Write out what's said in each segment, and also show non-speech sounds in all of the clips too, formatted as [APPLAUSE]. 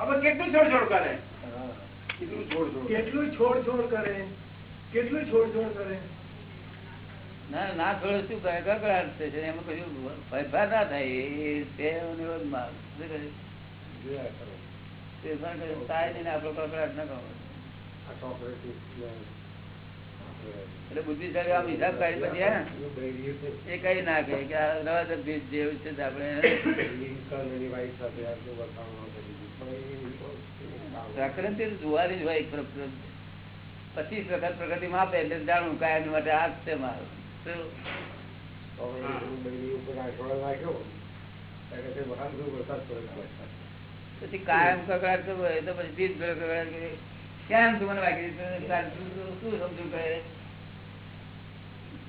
હવે કેટલું છોડ છોડ કરે? કેટલું છોડ છોડ કેટલું છોડ છોડ કરે. કેટલું છોડ છોડ કરે. ના ના થોડું શું કરે? કકડાટ થશે એમાં કશું ફેરફાર ના થાય. એ કરે? થાય નહીં આપણો કકડાટ ના કરો આ cooperative ને આપણે એટલે બુદ્ધિશાળી આમ હિસાબ કાઢી પછી એ કઈ ના કહે કે આ જેવું છે આપણે. પ્રકૃતિ જોવાની જ હોય પચીસ વખત પ્રકૃતિ માં આપે એટલે જાણવું કાયમ માટે આ છે મારું. પછી કાયમ કકડાટ કરવો હોય તો પછી બીજ કકડાટ. કેમ તું મને બાકી શું શું સમજુ કરે?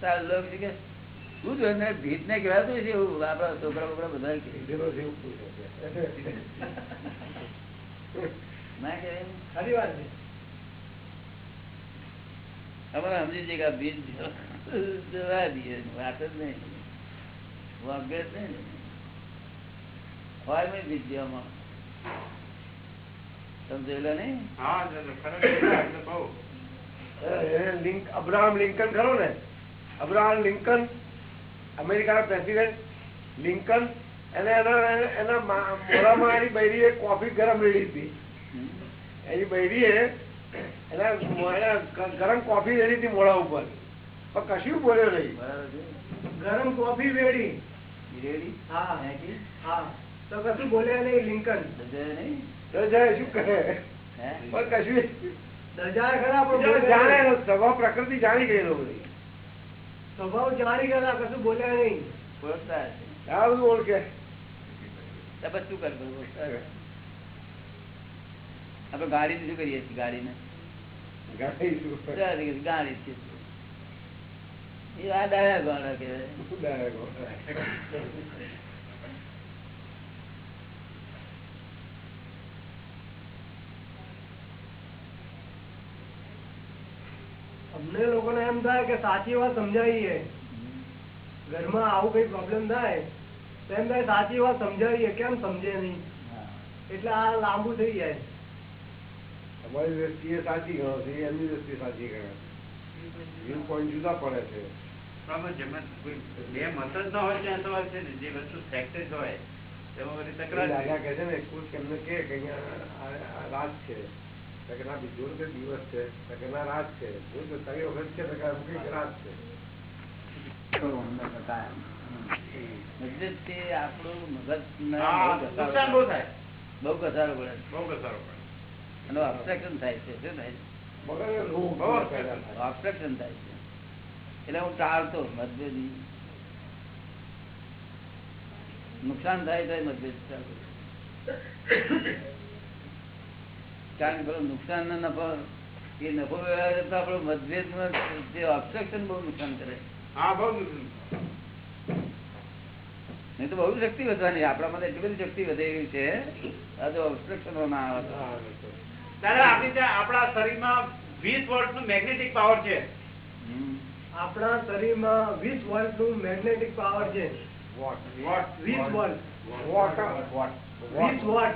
જોયું ભીત ને કહેવાતું છે એવું આપડા છોકરા બોકરા બધા અમારે સમજી છે કે ભીત જવા દઈએ વાત જ નહીં. વાગે જ નહીં હોય મેં જવામાં સમજેલો નહીં? હા લિંક અબ્રાહમ લિંકન ખરો ને? અબ્રાહમ લિંકન અમેરિકાના પ્રેસિડેન્ટ લિંકન એને એના એના મોડામાં મોઢામાં એની બૈરીએ કોફી ગરમ રેડી હતી. એની બૈરીએ એના ગરમ કોફી રેડી હતી મોઢા ઉપર. પણ કશું બોલ્યો નહીં. ગરમ કોફી વેડી. રેડી? હા હે હા. તો કશું બોલ્યા નહીં લિંકન. સમજાય નહીં? તો જાય શું કહે? હે? પણ કશું દજાય ખરા પણ જાણે. સ્વભાવ પ્રકૃતિ જાણી ગયેલો બધી સ્વભાવ જાણી ગયા કશું બોલ્યા નહીં. બોલતા. આ બધું ઓળખે. તો શું કરવું? આપડે ગાડી શું કરીએ છીએ? ગાડીને? ગાડી ને ચાલી ગાડી છે? એ આ ડાયા ગાડા કહેવાય અમને લોકોને એમ થાય કે સાચી વાત સમજાવીએ. ઘરમાં આવું કઈ પ્રોબ્લેમ થાય તો એમ થાય સાચી વાત સમજાવીએ. કેમ સમજે નહીં? એટલે આ લાંબુ થઈ જાય. તમારી દ્રષ્ટિએ સાચી ગણો છે એમની દ્રષ્ટિએ સાચી ગણો વ્યૂ પોઈન્ટ જુદા પડે છે. બરાબર જેમાં કોઈ બે મત જ ન હોય ત્યાં તો વાત છે ને જે વસ્તુ ફેક્ટ હોય તેમાં બધી તકરાર દાદા કહે છે ને ખુશ એમને કે રાત છે. ના બીજો કે દિવસ છે? ના રાત છે. કે કઈ વખત છે રાત છે. એટલે હું ટાળતો મતભેદ. નુકસાન થાય તો મતભેદ ચાલુ. કારણ કે નુકસાન ના નફો એ નફો વ્યવહાર તો આપણો મતભેદ જે ઓબ્સ્ટ્રક્શન બહુ નુકસાન કરે હા બહુ નહીં તો બહુ શક્તિ વધવાની આપણામાં એટલી બધી શક્તિ વધે એવી છે આ તો ઓબ્સ્ટ્રક્શન ના આવે હા, એ તો. દાદા આપણી ત્યાં આપણા શરીરમાં વીસ વોલ્ટનું મેગ્નેટિક પાવર છે. આપણા શરીરમાં વીસ વોલ્ટનું મેગ્નેટિક પાવર છે. વોટ? વોટ? વીસ વોલ્ટ. વોટ? વોટ? વીસ વોટ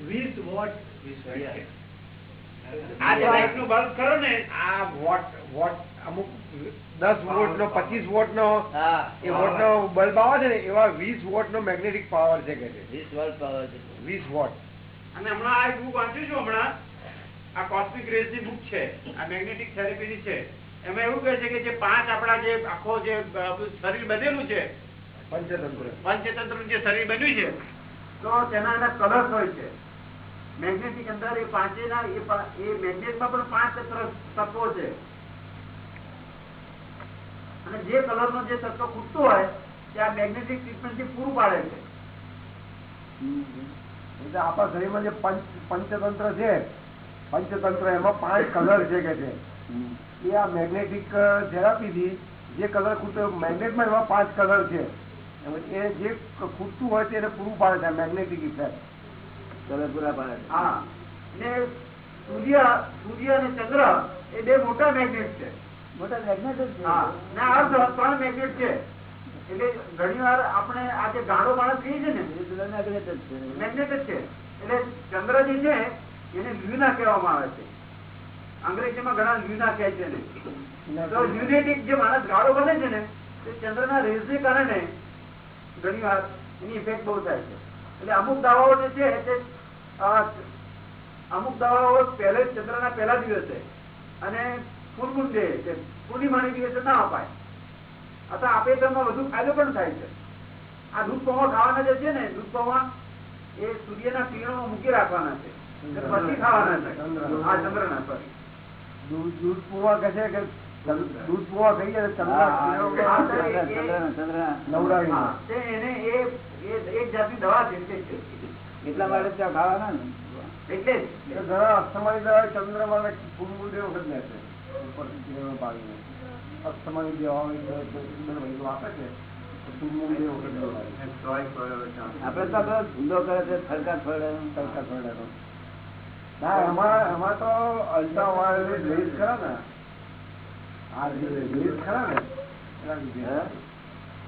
વીસ વોટ આ લાઈટનું બલ્બ ખરો ને આ વોટ વોટ અમુક દસ વોટ નો પચીસ વોટ નો એ વોટ નો બલ્બ આવે છે ને એવા વીસ વોટ નો મેગ્નેટિક પાવર છે. કે વીસ વોલ્ટ પાવર છે. વીસ વોટ. અને હમણાં આ બુક વાંચ્યું છું હમણાં. આ કોસ્મિક રેઝની બુક છે આ મેગ્નેટિક થેરેપી ની છે. એમાં એવું કહે છે કે જે પાંચ આપણા જે આખો જે શરીર બનેલું છે પંચતંત્ર. પંચતંત્ર જે શરીર બન્યું છે તો તેના એના કલર્સ હોય છે. મેગ્નેટિક અંદર એ પાંચેના એ મેગ્નેટમાં પણ પાંચ તત્વ છે. અને જે કલર નો જે તત્વ ખૂટતો હોય, તે આ મેગ્નેટિક ટ્રીટમેન્ટ પૂરું પાડે છે. એટલે આપણા શરીરમાં જે પંચ પંચતંત્ર છે, પંચતંત્ર એમાં પાંચ કલર છે કે છે. એ આ મેગ્નેટિક થેરાપીથી જે કલર ખૂટતો મેગ્નેટમાં એવા પાંચ કલર છે. એ જે ખૂટતું હોય તેને પૂરું પાડે છે મેગ્નેટિક ઇફેક્ટ કલર પૂરા પાડે હા. ને સૂર્ય સૂર્ય અને ચંદ્ર એ બે મોટા મેગ્નેટ છે. મોટા મેગ્નેટ જ હા. ને અર્ધ ત્રણ મેગ્નેટ છે. એટલે ઘણી વાર આપણે આ જે ગાળો માણસ કહીએ છે ને એ જ છે. મેગ્નેટ જ છે. એટલે ચંદ્ર જે છે એને લ્યુના કહેવામાં આવે છે. અંગ્રેજીમાં ઘણા લ્યુના કહે છે ને તો લ્યુનેટિક જે માણસ ગાળો બને છે ને તે ચંદ્રના રેઝને કારણે ઘણી વાર એની ઇફેક્ટ બહુ થાય છે. એટલે અમુક દાવાઓ જે છે તે અમુક દવાઓ પહેલે ચંદ્રના પહેલા દિવસે. અને પૂર્ણ છે પૂર્ણિમાની દિવસે ના અપાય. અથવા આપે તો વધુ ફાયદો પણ થાય છે. આ દૂધ પૌવા ખાવાના જે છે ને દૂધ પૌવા એ સૂર્યના કિરણો મૂકી રાખવાના છે. પછી ખાવાના છે. આ ચંદ્ર ના દૂધ દૂધ પુવા કહે કે દૂધ પુવા કહીએ તો ચંદ્ર એ એ એક જાતની દવા છે એટલે માટે ત્યાં ખાવાના ને એટલે ઘણા અસ્તમાની દવા ચંદ્રમાં ફૂલમૂળ બે વખત છે. ઉપરથી પાડીને અસ્તમાની દવા આપે છે તો. આપડે ધંધો કરે છે સરકાર સરકાર ના વાયોલેટ રેઝ ખરા ને આ જે ખરા ને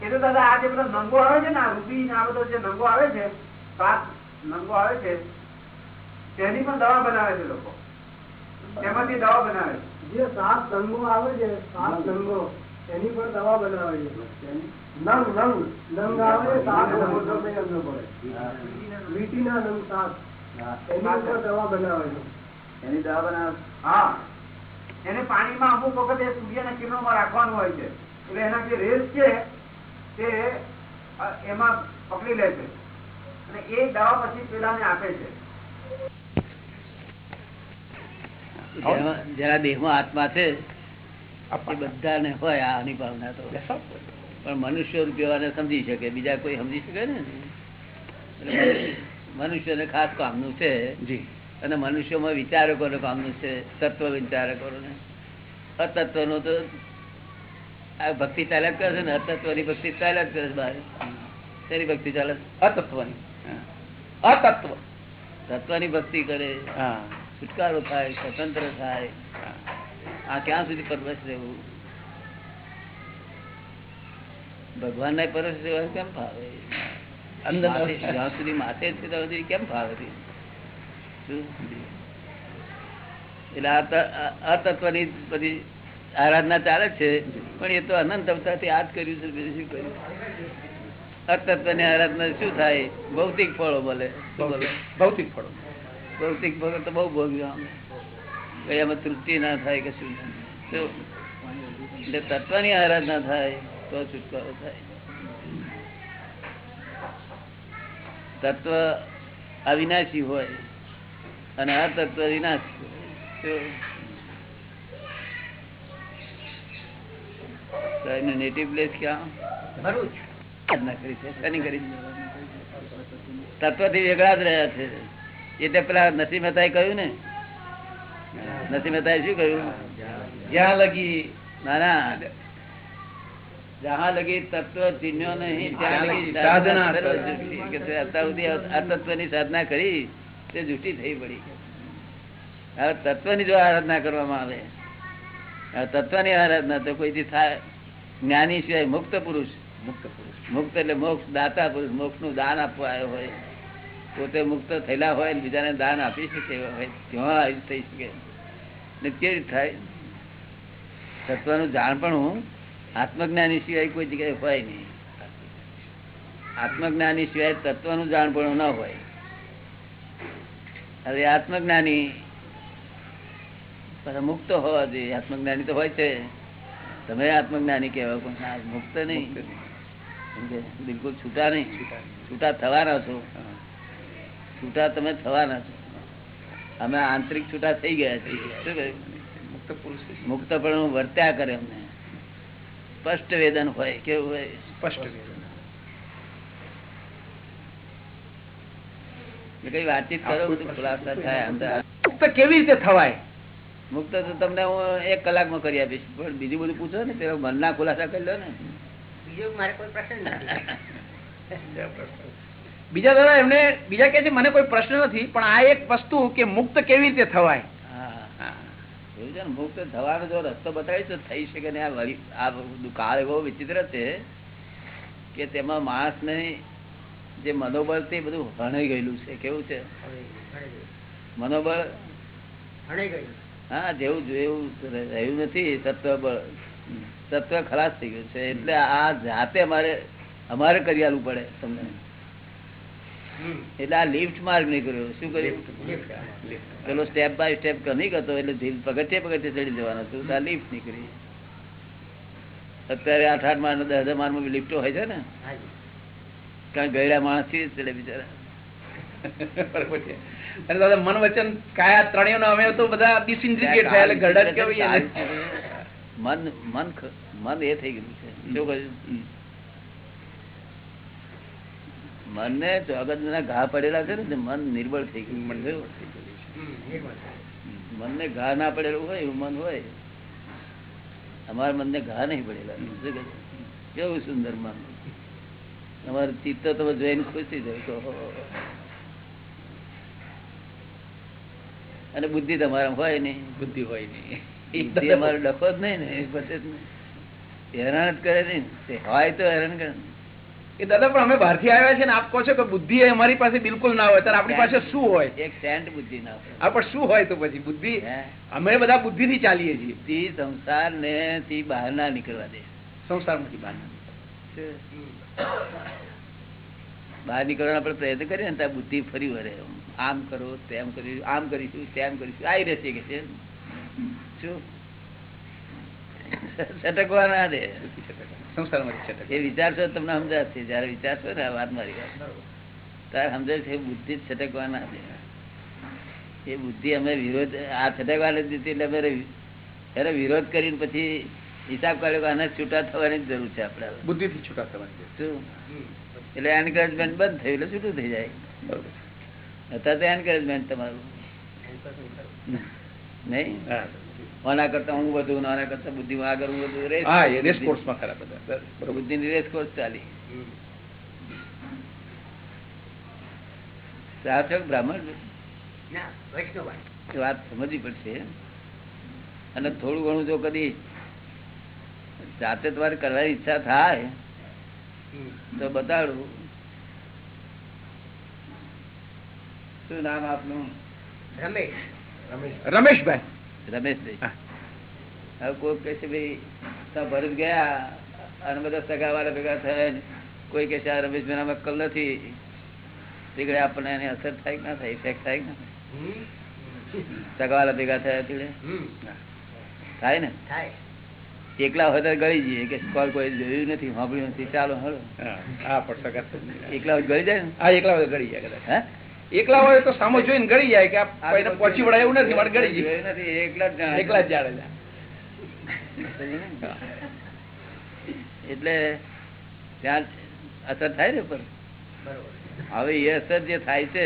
એ તો દાદા આ જે બધા નંગો આવે છે ને આ રૂપી ને આ બધો જે નંગો આવે છે નંગો આવે છે તેની પણ દવા બનાવે છે લોકો. તેમાંથી દવા બનાવે છે. જે સાત નંગો આવે છે સાત નંગો. એની પણ દવા બનાવે છે. નંગ નંગ નંગ. આવે સાત નંગ. નહીં સમજો પડે. વીટીના નંગ સાત. એની પણ દવા બનાવે છે. એની દવા બનાવે હા. એને પાણીમાં અમુક વખત એ સૂર્યના કિરણોમાં રાખવાનું હોય છે. એટલે એના જે રેસ છે તે એમાં પકડી લે છે. અને એ દવા પછી પેલાને આપે છે. જેમાં- દેહમાં આત્મા છે બધાને હોય આની ભાવના તો. પણ મનુષ્ય રૂપિયાને સમજી શકે બીજા કોઈ સમજી શકે ને? મનુષ્યને ખાસ કામનું છે. અને મનુષ્યોમાં વિચારકોને કામનું છે તત્વ વિચારકોને. અતત્વનો તો આ ભક્તિ ચાલ્યા જ કરે છે ને? અતત્વની ભક્તિ ચાલ્યા જ કરે છે બહાર. તેની ભક્તિ ચાલે? અતત્વની. અતત્વ તત્વની ભક્તિ કરે. હા. છુટકારો થાય સ્વતંત્ર થાય. આ ક્યાં સુધી પરવશ રહેવું? ભગવાન ને પરવશ રહેવા કેમ ફાવે? જ્યાં સુધી [LAUGHS] માથે છે ત્યાં સુધી કેમ ફાવે શું? એટલે આ ત- આ- આ તત્વની બધી આરાધના ચાલે છે પણ એ તો અનંત અવતારથી આ જ કર્યું છે બીજું શું કર્યું? અતત્વની આરાધના શું થાય? ભૌતિક ફળો બોલે. ભૌતિક ફળો. ભૌતિક ફળો તો બહુ ભોગ્યો કઈ એમાં તૃપ્તિ ના થાય કે શું? એટલે તત્વની આરાધના થાય તો છુટકારો થાય. તત્વ અવિનાશી હોય અને આ તત્વ વિનાશી હોય. નેટિવ પ્લેસ ક્યાં? ભરૂચ. ના કરી છે શેની કરી તત્વથી વેગળા જ રહ્યા છે. એટલે પેલા નસી મહેતાએ કહ્યું ને? નસી મહેતાએ શું કહ્યું? જ્યાં લગી ના ના જहाँ લગી તત્વ ચિહ્નો નહીં ત્યાં લગી સાધના અત્યાર સુધી આ તત્વની સાધના કરી તે જૂઠી થઈ પડી. હવે તત્વની જો આરાધના કરવામાં આવે તત્વની આરાધના તો કોઈથી થાય? જ્ઞાની સિવાય મુક્ત પુરુષ મુક્ત પુરુષ. મુક્ત એટલે મોક્ષ, દાતા પુરુષ. મોક્ષનું દાન આપવા આવ્યો હોય. પોતે મુક્ત થયેલા હોય બીજાને દાન આપી શકે એવા હોય. થઈ શકે. ને કેવી થાય? તત્વનું જાણ પણ હું આત્મજ્ઞાની સિવાય કોઈ જગ્યાએ હોય નહીં. આત્મજ્ઞાની સિવાય તત્વનું જાણ પણ ન હોય. હવે આત્મજ્ઞાની પણ મુક્ત હોવા જોઈએ. આત્મજ્ઞાની તો હોય છે. તમે આત્મજ્ઞાની કહેવાય પણ મુક્ત નહીં. બિલકુલ છૂટા નહીં. છૂટા. થવાના છો. છૂટા તમે થવાના છો. અમે આંતરિક છૂટા થઈ ગયા છીએ. મુક્ત પણ વર્ત્યા કરે અમને. સ્પષ્ટ વેદન હોય કેવું હોય? સ્પષ્ટ વેદના. કઈ વાતચીત કરો ખુલાસા થાય અંદર મુક્ત કેવી રીતે થવાય? મુક્ત તો તમને હું એક કલાકમાં કરી આપીશ. પણ બીજું બધું પૂછો ને પેલો મનના ખુલાસા કરી લો ને. બીજા દાદા એમને બીજા કે છે મને કોઈ પ્રશ્ન નથી પણ આ એક વસ્તુ કે મુક્ત કેવી રીતે થવાય? છે મુક્ત થવાનો જો રસ્તો બતાવી તો થઈ શકે ને આ આ કાળ એવો વિચિત્ર છે કે તેમાં માણસને જે મનોબળ તે બધું હણાઈ ગયેલું છે કેવું છે? મનોબળ હા જેવું જોયું રહ્યું નથી તત્વ તત્વ ખલાસ થઈ ગયું છે. એટલે આ જાતે અમારે અમારે કરી આલવું પડે તમને. એટલે આ લિફ્ટ માર્ગ નીકળ્યો શું કર્યું? પેલો સ્ટેપ બાય સ્ટેપ નહીં કરતો એટલે ધીલ પગથિયે પગથિયે ચડી જવાનો હતું. આ લિફ્ટ નીકળી અત્યારે આઠ આઠ માળ દસ હજાર માળમાં લિફ્ટો હોય છે ને? કારણ ગયેલા માણસથી ચડે બિચારા. મન વચન કાયા ત્રણેય અમે તો બધા ડિસઇન્ટિગ્રેટ થયા એટલે ગરડા કેવી. મન મન મન એ થઈ ગયું છે. શું કહ્યું મન ને ચોગત ના ઘા પડેલા છે ને મન નિર્બળ થઈ ગયું મન મન ને ઘા ના પડેલું હોય એવું મન હોય. અમારા મનને ઘા નહીં પડેલા. કેવું સુંદર મન. અમારું ચિત્ત તમે જોઈને ખુશ થઈ જાય. તો અને બુદ્ધિ તમારા હોય નહીં. બુદ્ધિ હોય નહીં. અમારો ડખો જ નહીં ને એ. હેરાન જ કરે નહીં તે હોય તો હેરાન કરે એ દાદા પણ અમે બહારથી આવ્યા છે ને આપ કહો છો કે બુદ્ધિ અમારી પાસે બિલકુલ ના હોય ત્યારે આપણી પાસે શું હોય? એક સેન્ટ બુદ્ધિ ના હોય. આ પણ શું હોય તો પછી? બુદ્ધિ અમે બધા બુદ્ધિ થી ચાલીએ છીએ. બુદ્ધિ સંસાર ને થી બહાર ના નીકળવા દે. સંસારમાંથી બહાર બહાર નીકળવાનો આપણે પ્રયત્ન કરીએ ને ત્યાં બુદ્ધિ ફરી વળે. આમ કરો તેમ કરીશું આમ કરીશું તેમ કરીશું. આવી રહેશે કે છે છટકવા ના દે એ વિચારશો તમને સમજાશે. જયારે વિચારશો ને વાત મારી ત્યારે સમજાય છે બુદ્ધિ છટકવા ના દે એ બુદ્ધિ અમે વિરોધ આ છટકવા નથી એટલે અમે એને વિરોધ કરીને પછી હિસાબ કાઢ્યો કે આને છૂટા થવાની જરૂર છે આપણે હવે. બુદ્ધિ થી છૂટા થવાની શું? એટલે એન્કરેજમેન્ટ બંધ થયું એટલે છૂટું થઈ જાય. બરોબર અત્યારે તો એન્કરેજમેન્ટ તમારું. નહીં? આના કરતા હું બધું આના કરતા બુદ્ધિ આગળ હું બધું રેસ હા એ ખરા બધા. બુદ્ધિ ની રેસ કોર્સ ચાલી. સાચક બ્રાહ્મણ? વાત સમજવી પડશે. અને થોડું ઘણું જો કદી જાતે તમારે કરવાની ઈચ્છા થાય તો બતાડું. શું નામ આપનું? રમેશભાઈ. રમેશભાઈ. હવે કોઈ કહે છે ભાઈ ભરત ગયા અને બધા સગા વાળા ભેગા થયા કોઈ કહે આ રમેશભાઈ નામ અક્કલ નથી. તીકડે આપણને એની અસર થાય કે ના થાય ઇફેક્ટ થાય ના થાય? સગા વાળા ભેગા થયા તીકડે થાય ને? થાય. એકલા હોય તો ગળી જઈએ. કે કોલ કોઈ જોયું નથી સાંભળ્યું નથી ચાલો હળો. એકલા હોય ગળી જાય ને? હા એકલા હોય ગળી જાય કદાચ. હે? એકલા હોય તો સામો જોઈને ગળી જાય કે આ પહોંચી વળાય એવું નથી મારે ગળી જાય. નથી એકલા જ. એકલા જ એટલે ત્યાં અસર થાય ને પણ હવે એ અસર જે થાય છે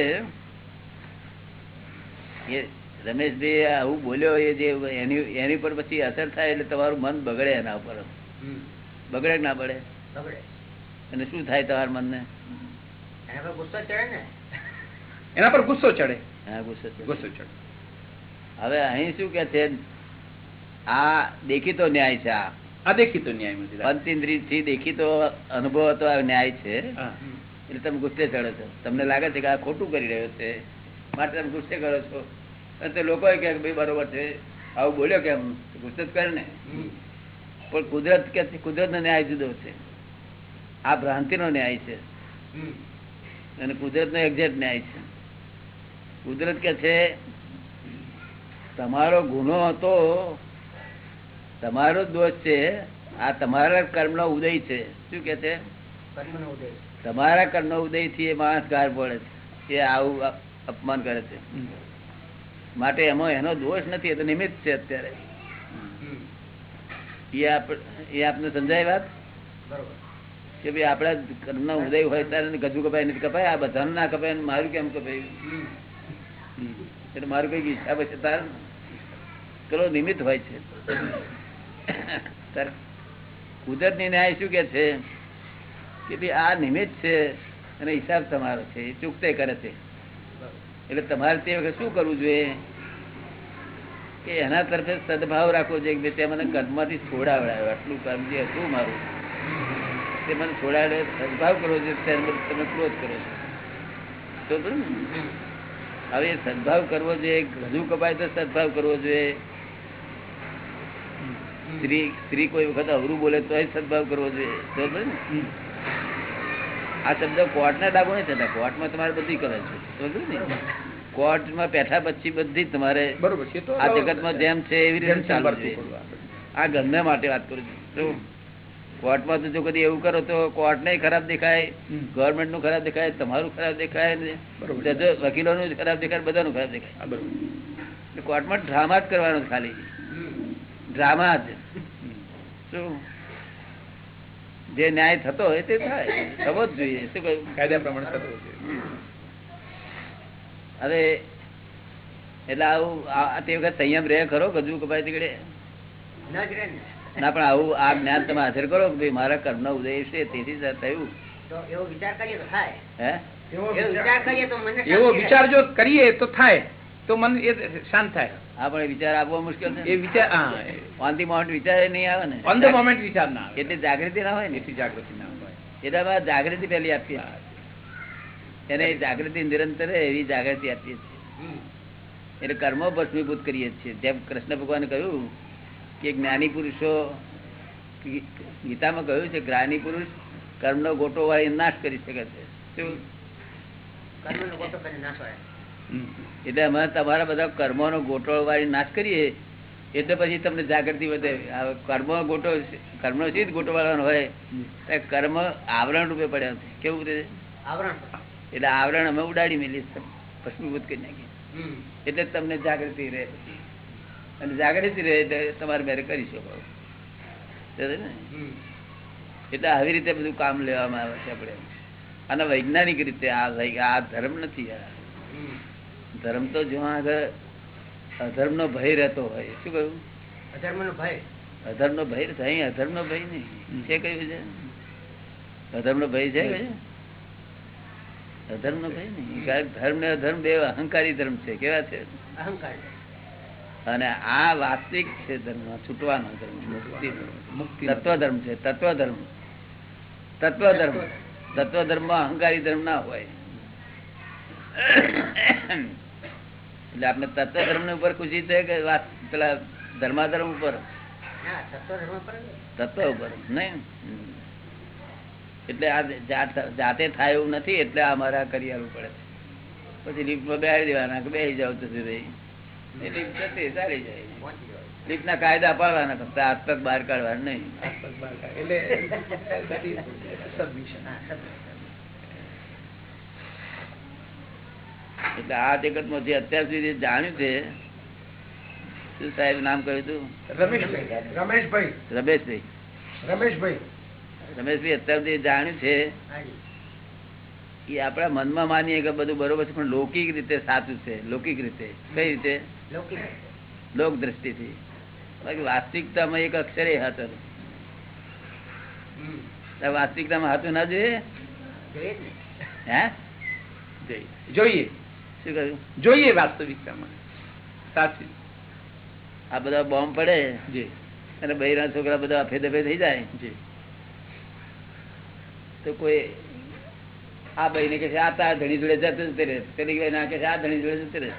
એ રમેશભાઈ આવું બોલ્યો એ જે એની એની પર પછી અસર થાય એટલે તમારું મન બગડે એના ઉપર. બગડે ના બગડે? અને શું થાય તમારા મનને? એના પર ગુસ્સો ચડે. ગુસ્સો ચડે. હવે અહીં શું કે છે? આ દેખીતો ન્યાય છે આ. દેખીતો તો ન્યાય પંચિન્દ્રી થી દેખીતો અનુભવ હતો આ ન્યાય છે. એટલે તમે ગુસ્સે ચડો છો. તમને લાગે છે કે આ ખોટું કરી રહ્યો છે. માટે તમે ગુસ્સે કરો છો. અને લોકો કે ભાઈ બરોબર છે. આવું બોલ્યો કેમ? ગુસ્સે જ કરે ને. પણ કુદરત કે કુદરત નો ન્યાય જુદો છે. આ ભ્રાંતિ નો ન્યાય છે. અને કુદરત નો એક્ઝેક્ટ ન્યાય છે. કુદરત કે છે તમારો ગુનો હતો તમારો દોષ છે આ તમારા કર્મ નો ઉદય છે. શું કે છે? તમારા કર્મ નો ઉદયથી એ માણસ ગાર પડે છે એ આવું અપમાન કરે છે. માટે એમાં એનો દોષ નથી એ તો નિમિત્ત છે અત્યારે. એ આપ- એ આપને સમજાય વાત? કે ભાઈ આપડા કર્મનો ઉદય હોય ત્યારે ગજુ કપાય નથી કપાય આ બધાને ના કપાય મારું કેમ કપાયું? એટલે મારું કઈ ઈચ્છા પછી તાર પેલો નિમિત્ત હોય છે. કુદરતની ન્યાય શું કે છે? કે ભાઈ આ નિમિત્ત છે અને હિસાબ તમારો છે. એ ચૂકતે કરે છે. એટલે તમારે તે વખતે શું કરવું જોઈએ? કે એના તરફે સદભાવ રાખવો જોઈએ કે તે મને કર્મમાંથી છોડાવડાયો. આટલું કર્મ જે હતું મારું, તે મને છોડાવે સદભાવ કરવો જોઈએ તમે ક્રોધ કરો છો. તો? હવે સદભાવ કરવો જોઈએ ગધું કપાય તો સદભાવ કરવો જોઈએ. સ્ત્રી સ્ત્રી કોઈ વખત અવરું બોલે તો સદભાવ કરવો જોઈએ. ને? આ શબ્દ કોર્ટના ડાબો નહીં થતા. કોર્ટમાં તમારે બધી કરે છે. બરોબર ને? કોર્ટમાં બેઠા પછી બધી તમારે બરોબર છે આ જગતમાં જેમ છે એવી રીતે છે. કરવું આ ગમે માટે વાત કરું છું. કોર્ટમાં તો જો કદી એવું કરો તો કોર્ટ ખરાબ દેખાય ગવર્મેન્ટનું ખરાબ દેખાય તમારું ખરાબ દેખાય ને બરોબર. જજો- ખરાબ દેખાય બધાનું ખરાબ દેખાય. કોર્ટમાં ડ્રામા જ કરવાનો ખાલી. ડ્રામા જ. શું જે ન્યાય થતો હોય તે થાય. થવો જ જોઈએ. શું કહ્યું? કાયદા પ્રમાણે થતો હોય હવે એટલે આવું તે વખત સંયમ રહે ખરો ગજુ કપાય તીકડે? ના જ રહે ને. ના પણ આવું આ જ્ઞાન તમે હાજર કરો કે મારા કર્મ ઉદય છે તેથી થયું. એવો વિચાર કરીએ તો થાય. હે? એવો એવો વિચાર કરીએ તો મને એવો શાંતિ વિચાર જો કરીએ તો થાય તો મન એ શાંત થાય. આ પણ વિચાર આપવો મુશ્કેલ એ વિચાર હા. ઓન ધી મોમેન્ટ વિચાર નહીં આવે ને. ઓન ધ મોમેન્ટ વિચાર ના આવે. એટલે જાગૃતિ ના હોય ને. એટલી જાગૃતિ ના હોય. એટલે જાગૃતિ પેલી આપીએ. એને જાગૃતિ નિરંતર એવી જાગૃતિ આપીએ છીએ. એટલે કર્મો ભસ્મીભૂત કરીએ છીએ. જેમ કૃષ્ણ ભગવાને કહ્યું કે જ્ઞાની પુરુષો ગીતામાં કહ્યું છે જ્ઞાની પુરુષ કર્મનો ગોટો વાળી નાશ કરી શકે છે. શું. એટલે અમે તમારા બધા કર્મોનો ગોટો વાળી નાશ કરીએ એટલે પછી તમને જાગૃતિ વધે. કર્મ ગોટો ગોટો કર્મનો સીધ ગોટો વાળવાનો હોય? કર્મ આવરણ રૂપે પડ્યા છે. કેવું રીતે આવરણ એટલે આવરણ અમે ઉડાડી મેલી ભસ્મીભૂત કરી નાખીએ. એટલે તમને જાગૃતિ રહે. પછી અને જાગૃતિ રહે તમારે મેરે કરી શકો. ને? એટલે આવી રીતે બધું કામ લેવામાં આવે છે આપણે. અને વૈજ્ઞાનિક રીતે આ આ ધર્મ નથી આ. ધર્મ તો જો આગળ અધર્મ નો ભય રહેતો હોય શું કહ્યું? અધર્મનો ભય. અધર્મ નો ભય. અહીં અધર્મ નો ભય નહીં. છે કયું છે? અધર્મ નો ભય છે કયું? અધર્મ નો ભય નહીં. કારણ ધર્મ ને અધર્મ બે અહંકારી ધર્મ છે. કેવા છે? અહંકાર. અને આ વાસ્તવિક છે ધર્મ છૂટવાનો ધર્મ મુક્તિ મુક્તિ તત્વધર્મ છે તત્વધર્મ. તત્વધર્મ. તત્વધર્મમાં અહંકારી ધર્મ ના હોય. એટલે આપણે તત્વધર્મ ઉપર ખુશી છે કે વાત પેલા ધર્માધર્મ ઉપર? તત્વ ધર્મ. તત્વ ઉપર નહીં? એટલે આ જાતે થાય એવું નથી એટલે આ મારા કરી પડે પછી લિફ્ટમાં બેસી દેવાના કે બેસી જાવ તો ચાલી જાય. પહોંચી ના કાયદા પાડવાના ફક્ત હાથ પગ બહાર કાઢવાના નહીં. એટલે આ જગતમાં જે અત્યાર સુધી જાણ્યું છે શું સાહેબ નામ કહ્યું હતું? રમેશભાઈ રમેશભાઈ. રમેશભાઈ. રમેશભાઈ. રમેશભાઈ અત્યાર સુધી જાણ્યું છે. એ આપણા મનમાં માનીએ કે બધું બરોબર છે પણ લૌકિક રીતે સાચું છે. લૌકિક રીતે. કઈ રીતે? લોક દ્રષ્ટિથી. બાકી વાસ્તવિકતામાં એક અક્ષરે. આ વાસ્તવિકતામાં હતું ના જોઈએ? જોઈએ હે? જોઈએ. જોઈએ. શું કહ્યું? જોઈએ વાસ્તવિકતામાં. સાચી. આ બધા બોમ્બ પડે. જી. અને બૈરા છોકરા બધા અફે દફે થઈ જાય. જી. તો કોઈ આ ભાઈ ને કે છે આ તાર ધણી જોડે જતું જતું રહે. પેલી ભાઈ ના કે છે આ ધણી જોડે જતું રહે.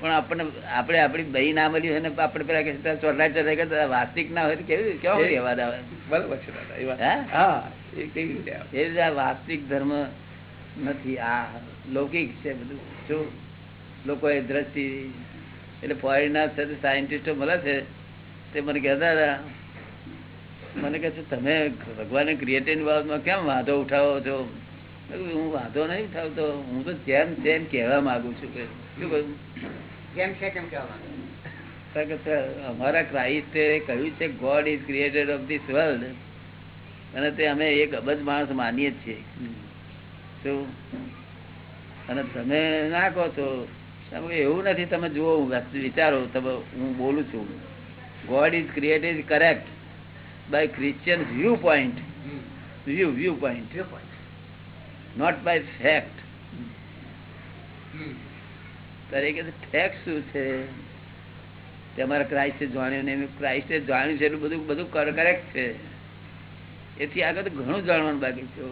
પણ આપણને આપણે આપણી બહી ના મળી હોય ને આપણે પેલા કે ચોરલા ચોરલા કે વાસ્તિક ના હોય તો કેવી કેવા હોય અવાજ આવે? બરોબર છે એ હા? એ કેવી રીતે આવે? એ રીતે આ વાસ્તવિક ધર્મ નથી આ લૌકિક છે બધું. શું લોકો એ દ્રષ્ટિ એટલે ફોરેનના સાયન્ટિસ્ટો મળે છે તે મને કહેતા હતા મને કહે છે તમે ભગવાને ક્રિએટિવ બાબતમાં કેમ વાંધો ઉઠાવો છો? હું વાંધો નહીં થતો હું તો જેમ જેમ કહેવા માંગુ છું કે શું કહ્યું જેમ છે તેમ કહેવા માંગુ અમારા ક્રાઇસ્ટે કહ્યું છે God is created of this world અને તે અમે એક અબજ માણસ માનીએ જ છીએ. શું અને તમે ના કહો છો તમે એવું નથી તમે જુઓ વિચારો તમે હું બોલું છું. God is created correct by Christian view point view view view point. Not by fact તરીકે ફેક્ટ શું છે? તે ક્રાઇસ્ટે જાણ્યું નહીં ક્રાઇસ્ટે જાણ્યું છે એટલું બધું બધું કરેક્ટ છે. એથી આગળ તો ઘણું જાણવાનું બાકી છે.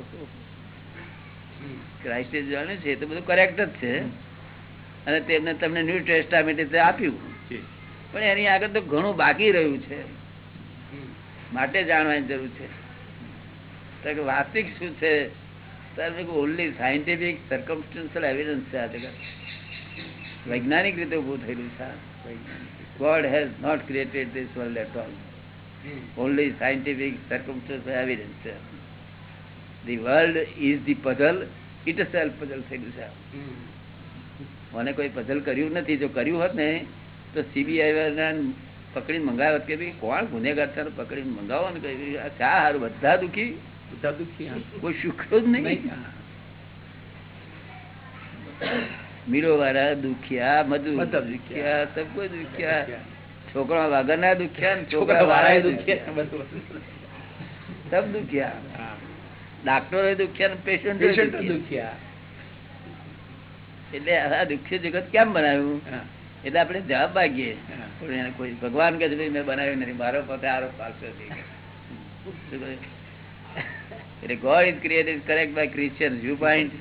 ક્રાઇસ્ટે જાણ્યું છે એ તો બધું કરેક્ટ જ છે. અને તેમને તમને ન્યૂ ટેસ્ટામેન્ટ આપ્યું. પણ એની આગળ તો ઘણું બાકી રહ્યું છે. માટે જાણવાની જરૂર છે. વાસ્તવિક શું છે? સર્કમસ્ટન્શિયલ વૈજ્ઞાનિક રીતે ઉભું થયેલું છે God has not created this world at all only scientific circumstantial evidence છે. The world is the puzzle itself puzzle થયેલું છે. મને કોઈ પઝલ કર્યું નથી. જો કર્યું હોત ને, તો સીબીઆઈ પકડીને મંગાવ્યો કે કોણ ગુનેગાર પકડીને મંગાવો ને. કહ્યું આ શા હારું, બધા દુખી. દુઃખી કોઈ સુખ જ નહીં મીરો વાળા દુખ્યા મધુ દુખ્યા સબકો દુખ્યા છોકરા વાગર ના દુખ્યા ને છોકરા વાળા દુખ્યા, સબ દુખ્યા ડાક્ટરો દુખ્યા પેશન્ટ દુખ્યા. એટલે આ દુખ્ય જગત કેમ બનાવ્યું? એટલે આપણે જવાબ માગીએ. કોઈ ભગવાન કે મેં બનાવ્યું નથી મારો પોતે આરોપ પાડશો નહીં." શું કહે? એટલે God is created correct by Christian view point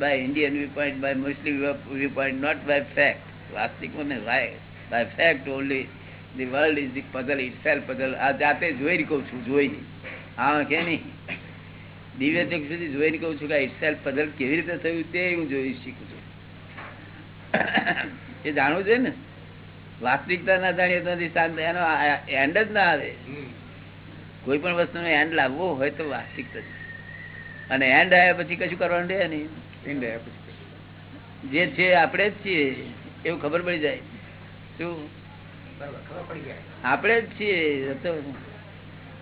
by Indian view point by Muslim view point not by fact વાસ્તવિક મને by fact only the world is the puzzle itself puzzle આ જાતે જોઈ કહું છું જોઈ હા કે નહીં? દિવ્ય ચક્ષ સુધી જોઈને કહું છું કે ઇટ સેલ્ફ પઝલ કેવી રીતે થયું તે હું જોઈ શીખું છું. એ જાણવું છે ને? વાસ્તવિકતા ના જાણીએ તો શાંત એનો એન્ડ જ ના આવે. કોઈ પણ વસ્તુનો એન્ડ લાવવો હોય તો વાસ્તવિકતા. અને એન્ડ આવ્યા પછી કશું કરવાનું રહે નહીં. પછી. જે છે આપણે જ છીએ એવું ખબર પડી જાય. શું? આપણે જ છીએ તો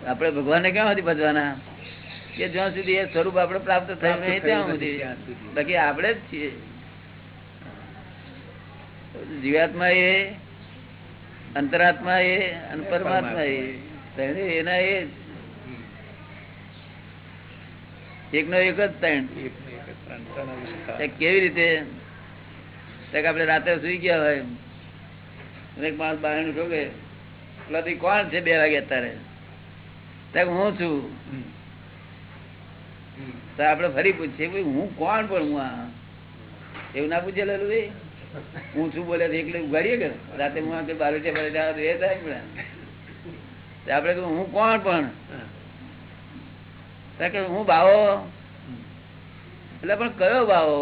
આપણે ભગવાનને ક્યાં સુધી ભજવાના? કે જ્યાં સુધી એ સ્વરૂપ આપણે પ્રાપ્ત થયું નહીં ત્યાં સુધી. બાકી આપણે જ છીએ. જીવાત્મા એ અંતરાત્મા એ અને પરમાત્મા એ. એના એ જ. એકનો એક જ ત્રણ. એક ને ત્રણ કેવી રીતે? આપણે રાત્રે સુઈ ગયા હોય. એક માણસ બહાર ઉઠો કે પેલા ભાઈ કોણ છે બે વાગે અત્યારે? હું છું. તો આપણે ફરી પૂછીએ હું કોણ પણ હું આ? એવું ના પૂછે લેલું ભાઈ હું છું બોલે એકલે ઉગાડીએ કે? રાતે હું આ બારોટે બારોટે આવે એ થાય ને આપણે હું કોણ પણ? કે હું બાવો. એટલે પણ કયો બાવો?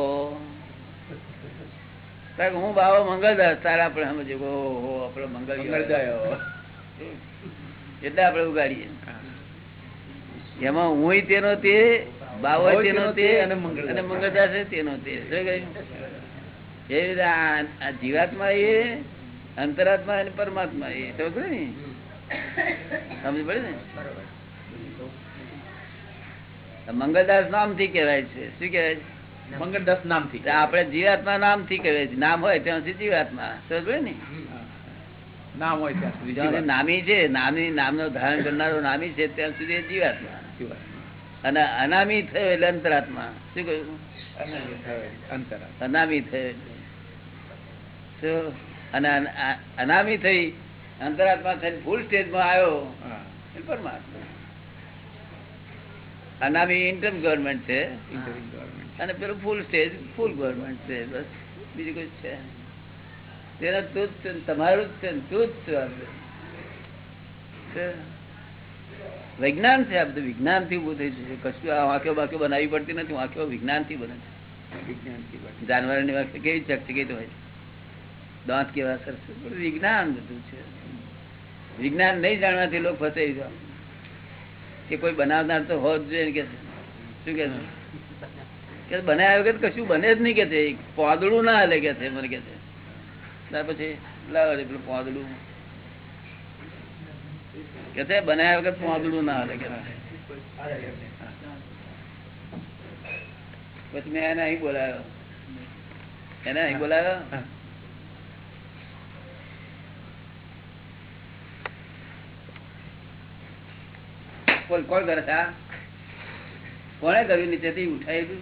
હું બાવો મંગળદાસ તારા આપણે સમજે ઓહો આપડે મંગળ એટલે આપડે ઉગાડીએ. એમાં હું તેનો તે બાવો તેનો તે અને એ તેનો તે. શું એ રીતે આ જીવાત્મા એ અંતરાત્મા અને પરમાત્મા એ. તો ને? સમજ પડે ને? મંગળદાસ નામથી કેવાય છે. શું કેવાય છે? મંગળદાસ નામથી આપડે જીવાત્મા નામથી કહેવાય છે. નામ હોય ત્યાં સુધી જીવાત્મા. સમજ ને? નામ હોય ત્યાં સુધી. નામી છે. નામી નામનો ધારણ કરનારો નામી છે ત્યાં સુધી જીવાત્મા. અને અનામી થયો એટલે અંતરાત્મા. શું કહ્યું? અંતરા. અનામી થયો અન- અનામી થઈ અંતરાત્મા થઈને ફૂલ સ્ટેજમાં આવ્યો. પરમાત્મા. અનામી ઇન્ટરમ ગવર્મેન્ટ છે. અને પેલું ફૂલ સ્ટેજ ફૂલ ગવર્મેન્ટ છે બસ. બીજું કોઈ છે તેના તું જ તમારું જ છે તું જ છે. વિજ્ઞાન છે આ બધું વિજ્ઞાનથી ઉભું થઈ છે કશું આ વાંક્યો બાક્યો બનાવવી પડતી નથી વાંક્યો વિજ્ઞાનથી બને છે. જાનવરની વાક્ય કેવી ચકચકિત હોય. દાંત કેવા સરસ વિજ્ઞાન બધું છે. વિજ્ઞાન નહીં જાણવાથી લોકો ફસાઈ જાય. કે કોઈ બનાવનાર તો હોત જોઈએ શું કે છે? બનાવ્યા વગર કશું બને જ નહીં કે છે પોદડું ના હાલે કે છે મને કે છે ત્યાર પછી લાવે પેલું પોદડું. કે છે બનાવ્યા વગર પોદડું ના હાલે કે પછી મેં એને અહીં બોલાવ્યો. એને અહીં બોલાવ્યો? કોણ કોણ કરે છે? આ? કર્યું નીચેથી ઉઠાવી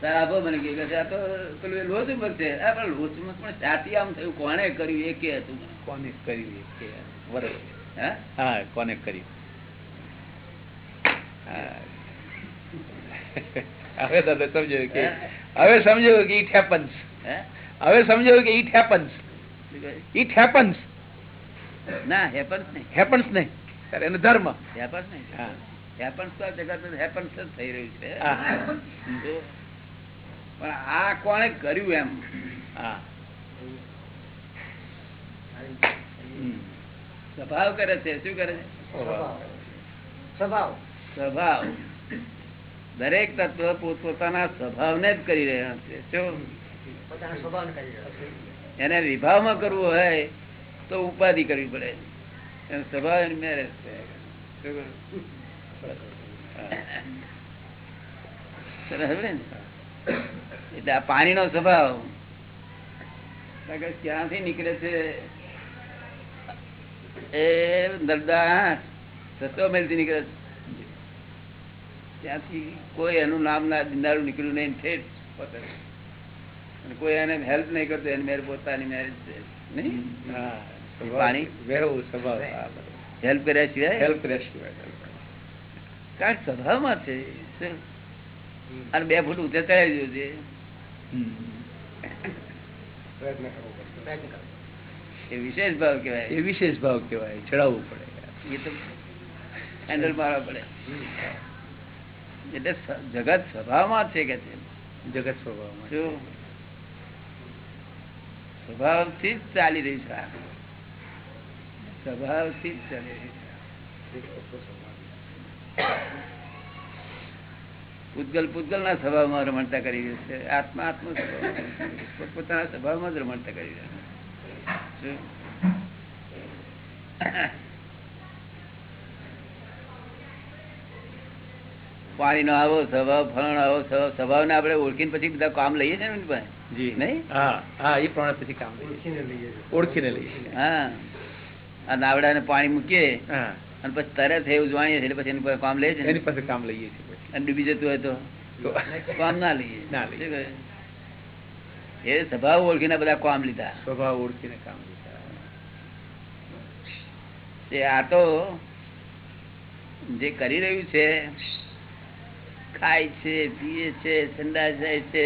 તારા આપો મને કે આ તો પેલું એ છે. આ પણ લોચ પણ સાથી આમ થયું. કોણે કર્યું? એ કે હતું કોને કર્યું? એ કે વર્ષ હા? કોનેક્ટ કર્યું? હવે દાદા સમજાયું કે હવે સમજાયું કે ઇટ હેપન્સ હે? હવે સમજાયું કે ઇટ હેપન્સ? ઇટ હેપન્સ ના હેપન્સ નહીં. હેપન્સ નહીં. એનો ધર્મ. હેપન્સ નહીં. હા. હેપન્સ તો આ જગત હેપન્સ જ થઈ રહ્યું છે. પણ આ કોણે કર્યું એમ? સ્વભાવ કરે છે. શું કરે છે? સ્વભાવ. સ્વભાવ. દરેક તત્વ પોતપોતાના સ્વભાવને જ કરી રહ્યા છે. શું? પોતાના સ્વભાવને કરી એને વિભાવમાં કરવું હોય તો ઉપાધિ કરવી પડે. એનો સ્વભાવ છે? એટલે આ પાણીનો સ્વભાવ. ક્યાંથી નીકળે છે? એ દરદા સસો મેલથી નીકળે છે. ત્યાંથી કોઈ એનું નામ ના દિનારું નીકળ્યું નહીં અને કોઈ એને હેલ્પ નહીં કરતો, એની મેરે પોતાની મેરેજ છે. નહીં? હા. પાણી? વહેવું સ્વભાવ હેલ્પ કર્યા સિવાય? હેલ્પ કર્યા સિવાય કારણ સ્વભાવમાં છે અને બે ફૂટ ઊંચે ચડાવી દઉં છે. એ વિશેષ ભાવ કહેવાય. એ વિશેષ ભાવ કહેવાય ચડાવવું પડે. એ તો હેન્ડલ મારવા પડે. એટલે જગત સ્વભાવમાં છે કે છે? જગત સ્વભાવમાં સ્વભાવથી જ ચાલી રહ્યું છે આ. સ્વભાવથી જ ચાલી પૂતગલ પૂતગલ ના સ્વભાવમાં રમણતા કરી રહ્યું છે. આત્મા આત્મ સ્વભાવ પોતાના સ્વભાવમાં જ રમણતા કરી રહ્યું છે? પાણીનો આવો સ્વભાવ ફળ આવો સ્વભાવ સ્વભાવને આપણે ઓળખીને પછી બધા કામ લઈએ છીએ ને નહીં? હા હા એ પ્રમાણે પછી કામ ઓળખીને લઈએ ઓળખીને લઈએ હા. આ નાવડાને પાણી મૂકીએ અને પછી તરત એવું જાણીએ એટલે પછી એની કામ લઈએ એની પાસે કામ લઈએ છીએ અને ડૂબી જતું હોય તો કામ ના લઈએ. ના લઈએ. એ સ્વભાવ ઓળખીને બધા કામ લીધા. સ્વભાવ ઓળખીને કામ લીધા. આ તો જે કરી રહ્યું છે ખાય છે પીએ છે ઠંડા જાય છે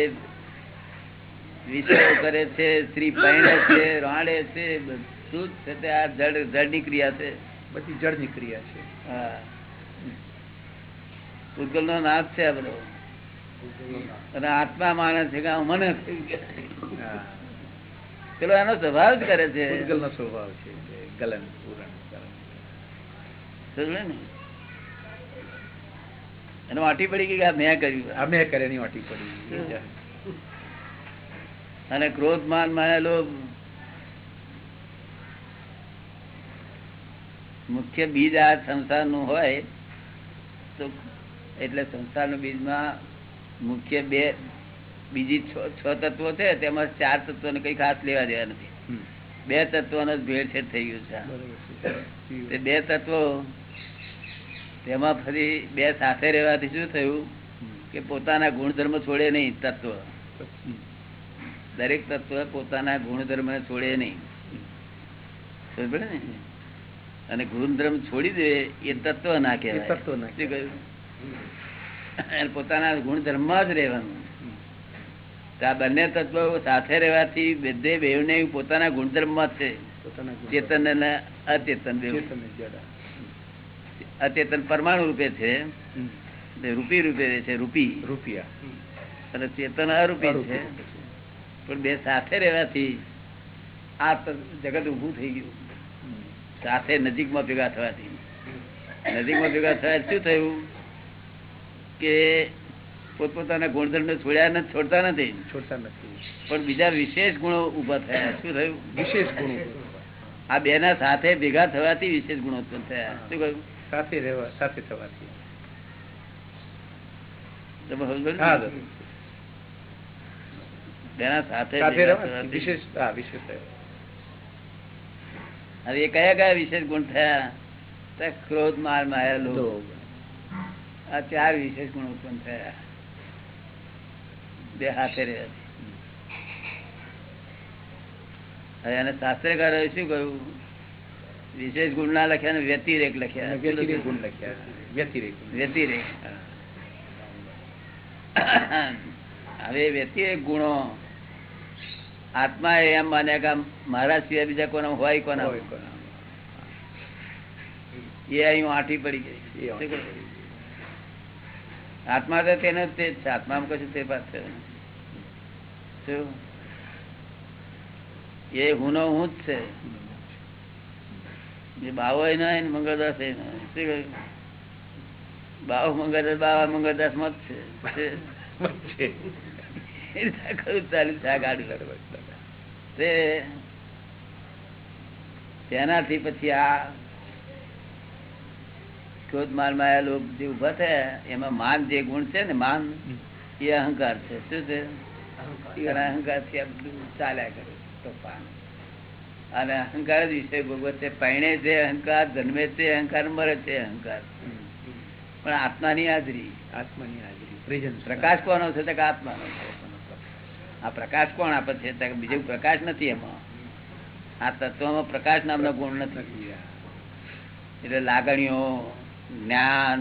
વિષયો કરે છે સ્ત્રી પહેણે છે રાણે છે બધું જ છે તે? આ જળ જડની ક્રિયા છે. બધી જળની ક્રિયા છે. હા. પૂતગલ નો નાશ છે આ બધો. અને આત્મા માને છે કે આ મને પેલો એનો સ્વભાવ જ કરે છે. પૂતગલનો સ્વભાવ છે ગલન પૂરણ. ને? એનો વાટી પડી ગઈ કે આ મેં કર્યું? અમે કરેની વાટી પડી અને ક્રોધ માન માયા લોભ મુખ્ય બીજ આ સંસારનું હોય તો એટલે સંસારનું બીજમાં મુખ્ય બે બીજી છ તત્વો છે તેમાં ચાર તત્વોને કઈ ખાસ લેવા દેવા નથી. બે તત્વોનો જ ભેળસેળ થઈ ગયું છે. બે તત્વો તેમાં ફરી બે સાથે રહેવાથી શું થયું? કે પોતાના ગુણધર્મ છોડે નહીં તત્વ. દરેક તત્વ પોતાના ગુણધર્મ છોડે નહીં. સમજ ને? અને ગુરુધર્મ છોડી દે એ તત્વ ના કહેવાય. તત્વ ના કહ્યું? પોતાના ગુણધર્મ જ રહેવાનું. આ બંને તત્વ સાથે રહેવાથી બધે બેવને પોતાના ગુણધર્મ છે. ચેતન અને અચેતન. અચેતન પરમાણુ રૂપે છે. રૂપી રૂપે છે રૂપી. રૂપિયા. અને ચેતન અરૂપી છે. પણ બે સાથે રહેવાથી આ જગત ઉભું થઈ ગયું. સાથે નજીકમાં ભેગા થવાથી. નજીકમાં ભેગા થયા શું થયું? કે પોતપોતાના ગુણધર્મ છોડ્યા નથી છોડતા નથી. છોડતા નથી. પણ બીજા વિશેષ ગુણો ઊભા થયા. શું થયું? વિશેષ ગુણો આ બે ના સાથે ભેગા થવાથી વિશેષ ગુણો ઉત્પન્ન થયા. શું કહ્યું? સાથે રહેવા સાથે થવાથી. તમે સમજો સાથે. વિશેષ હા વિશેષ. હવે કયા કયા વિશેષ ગુણ થયા ક્રોધ માર માયા લોભ. આ ચાર વિશેષ ગુણ ઉત્પન્ન થયા બે હાથે રહ્યા હવે એને શાસ્ત્રકારોએ શું કહ્યું વિશેષ ગુણ ના લખ્યા ને વ્યતિરેક લખ્યા વ્યતિરેક ગુણ લખ્યા. વ્યતિરેક. વ્યતિરેક હવે વ્યતિરેક ગુણો આત્મા એ એમ માને કે મારા સિવાય બીજા કોના હોય કોના હોય કોના. એ અહીં આઠી પડી ગઈ? આત્મા તો તેને તે જ છે. આત્મા કશું તે પાસ શું? એ હુનો હું જ છે. જે બાવો એ નહીં મંગળદાસ એ નહીં. બાવ મંગળદાસ બાવા મંગળદાસ મત છે. [LAUGHS] તેનાથી પછી આ ક્રોધ માન માયા લોભ જે ઊભા થયા એમાં માન જે ગુણ છે ને માન એ અહંકાર છે. શું છે? અહંકાર. થી બધું ચાલ્યા કરે તોફાન. અને અહંકાર જ વિષય ભોગવત છે. પૈણે છે અહંકાર જન્મે છે અહંકાર મરે છે અહંકાર. પણ આત્માની હાજરી. આત્માની હાજરી. પ્રકાશ કોનો છે? તો આત્માનો છે. આ પ્રકાશ કોણ આપે છે? બીજું પ્રકાશ નથી એમાં. આ તત્વમાં પ્રકાશ નામનો ગુણ નથી. એટલે લાગણીઓ, જ્ઞાન,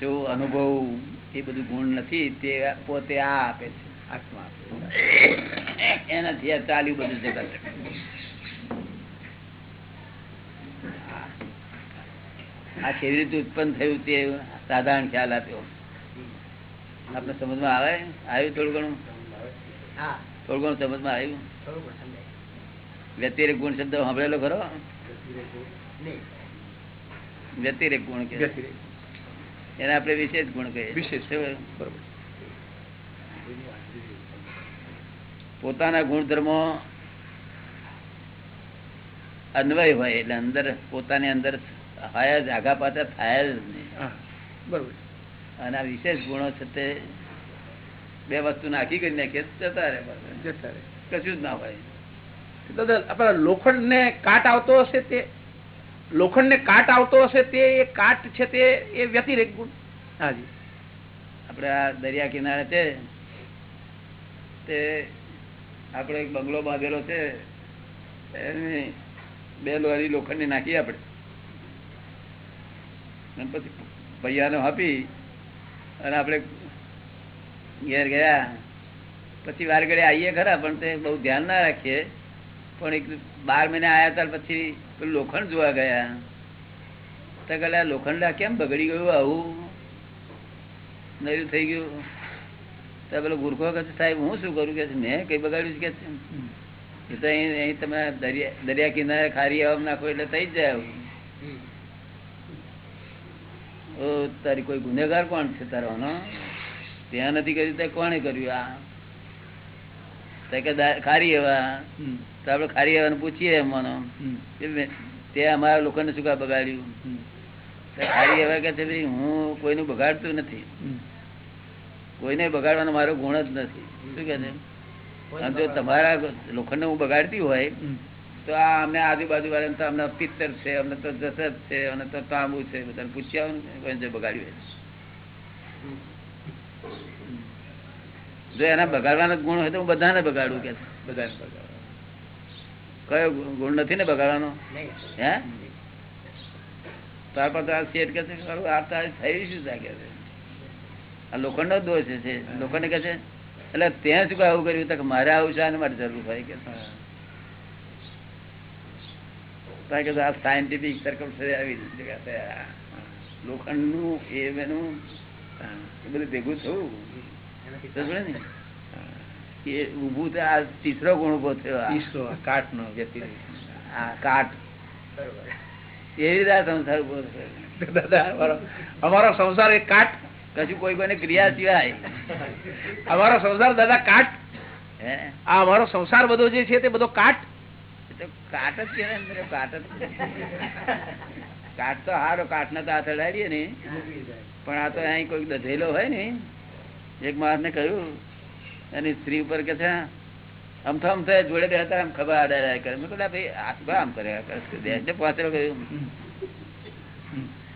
શું અનુભવ, એ બધું ગુણ નથી. તે પોતે આ આપે છે, આત્મા એનાથી ચાલ્યું બધું જગત. આ કેવી રીતે ઉત્પન્ન થયું તે સાધારણ ખ્યાલ આપ્યો. આપણે સમજમાં આવે? આવ્યું થોડું ઘણું? થોડું ઘણું સમજમાં આવ્યું? વ્યતિરેક ગુણ શબ્દ સાંભળેલો ખરો? વ્યતિરેક ગુણ? કે? એને આપણે વિશેષ ગુણ કહીએ. વિશેષ. પોતાના ગુણધર્મો અન્વય હોય એટલે અંદર પોતાની અંદર હોય જ આગા પાછા થાય જ નહીં. બરોબર. અને આ વિશેષ ગુણો છે તે બે વસ્તુ નાખી કરી નાખીએ જતા પાછા. જતા રે કશું જ ના હોય. દાદા આપણા લોખંડ ને કાટ આવતો હશે તે? લોખંડ ને કાટ આવતો હશે તે એ કાટ છે તે એ વ્યતિરેક ગુણ. હાજી આપણે આ દરિયા કિનારે છે તે આપણે એક બંગલો બાંધેલો છે એની બે લોરી લોખંડની નાખી આપણે. અને પછી ભૈયાને આપી અને આપણે ઘેર ગયા. પછી વાર ઘડી આવીએ ખરા પણ તે બહુ ધ્યાન ના રાખીએ. પણ એક બાર મહિને આવ્યા ત્યાર પછી લોખંડ જોવા ગયા. તો કહેલા લોખંડ કેમ બગડી ગયું આવું? નર્યું થઈ ગયું. તો પેલો ગુરખો કહે સાહેબ હું શું કરું? કે મેં કઈ બગાડ્યું છે? કે તો અહીં અહીં તમે દરિયા દરિયા કિનારે ખારી આવવા નાખો એટલે થઈ જ જાય આવું. ઓ તારી કોઈ ગુનેગાર કોણ છે તારો? ત્યાં નથી કર્યું કોને કર્યું આ? ખારી એવા. તો આપડે ખારી એવા પૂછીએ એમનો તે અમારા લોકોને શું કા બગાડ્યું? ખારી એવા કે છે હું કોઈનું બગાડતું નથી. કોઈને બગાડવાનો મારો ગુણ જ નથી. શું કે છે? જો તમારા લોખંડ હું બગાડતી હોય તો આ અમને આજુબાજુ વાળા તો અમને પિત્તર છે અમને તો જસદ છે અમને તો તાંબુ છે બધાને પૂછ્યા હોય ને કોઈ બગાડ્યું હોય. જો એના બગાડવાનો ગુણ હોય તો હું બધાને બગાડું કે બધાને બગાડો. કયો ગુણ? નથી ને બગાડવાનો? હે? તાર પાસે આ શેઠ કે આ તારે થઈ શું થાય આ લોખંડ નો દોષ છે લોખંડ કે છે? એટલે ત્યાં શું આવું કર્યું કે મારે આવું છે અને મારે જરૂર હોય કે. કારણ કે આ સાયન્ટિફિક સર્કલ આવી લોખંડનું એનું. એ બધું ભેગું થયું. એનાથી સમજ્યો ને? એ ઊભું તો આ તીસરો ગુણ ઊભો થયો? કાટ નો આ કાટ. એવી રીતે સંસાર ઊભો થયો. દાદા અમારો- અમારો સંસાર એ કાટ. કશું કોઈ કોઈને ક્રિયા સિવાય. અમારો સંસાર દાદા કાટ. હે? આ અમારો સંસાર બધો જે છે તે બધો કાટ. કાટ જ કહેવાય કાટ જ. કાટ તો હારો કાટ ના તો હાથ અડાડીએ ને. પણ આ તો અહીં કોઈ દધેલો હોય ને એક માણસ ને કહ્યું એની સ્ત્રી ઉપર કે છે આમ તો જોડે બેસતા આમ ખબર અડાડ્યા કરે. મેં કહ્યું "લા ભાઈ આ શું આમ કરે. બેસ ને પહોંચેલો કહ્યું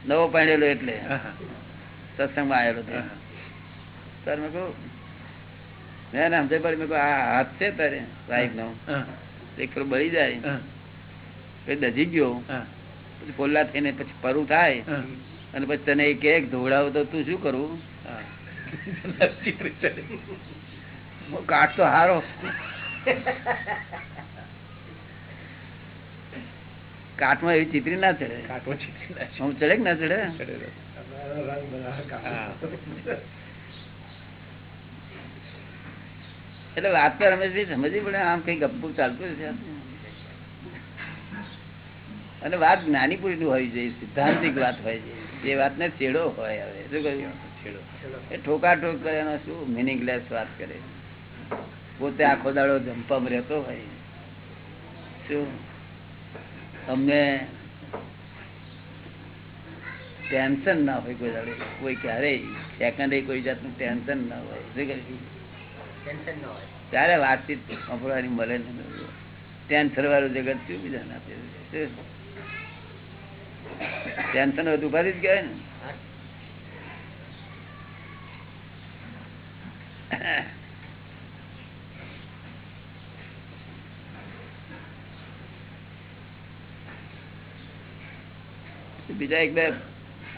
નવો પાડેલો એટલે. સત્સંગમાં આવેલો હતો સર મેં કહું ના એને સમજાય પડી. મેં કહું આ હાથ છે તારે સાહેબ નો એક બળી જાય. પછી દજી ગયો. પછી પોલ્લા થઈને પછી પરું થાય. અને પછી તને એ કે ધોવડાવો તો તું શું કરવું. કાટ તો હારો. કાટમાં એવી ચીતરી ના ચડે. કાંટો ચીતરી નાખે. હું ચડે કે ના ચડે. એટલે વાત તો રમેશભાઈ સમજવી પડે આમ કઈ ગપ્પુ ચાલતું છે અને વાત જ્ઞાનીપુરી નું હોય છે સિદ્ધાંતિક વાત હોય છે. જે વાતને છેડો હોય હવે. શું કહ્યું? છેડો. એ કરે એનો શું? મિનિંગલેસ વાત કરે. પોતે આખો દાડો જંપમ રહેતો હોય. શું? અમને ટેન્શન ના હોય કોઈ દાડે. કોઈ ક્યારેય સેકન્ડે કોઈ જાતનું ટેન્શન ના હોય. શું કહ્યું? ત્યારે વાતચીત સાંભળવાની મળે ને ટેન્શન વાળું જગત શું બીજા ના ટેન્શન વધુ ઉપાધિ જ કહેવાય ને? [LAUGHS] બીજા એક બે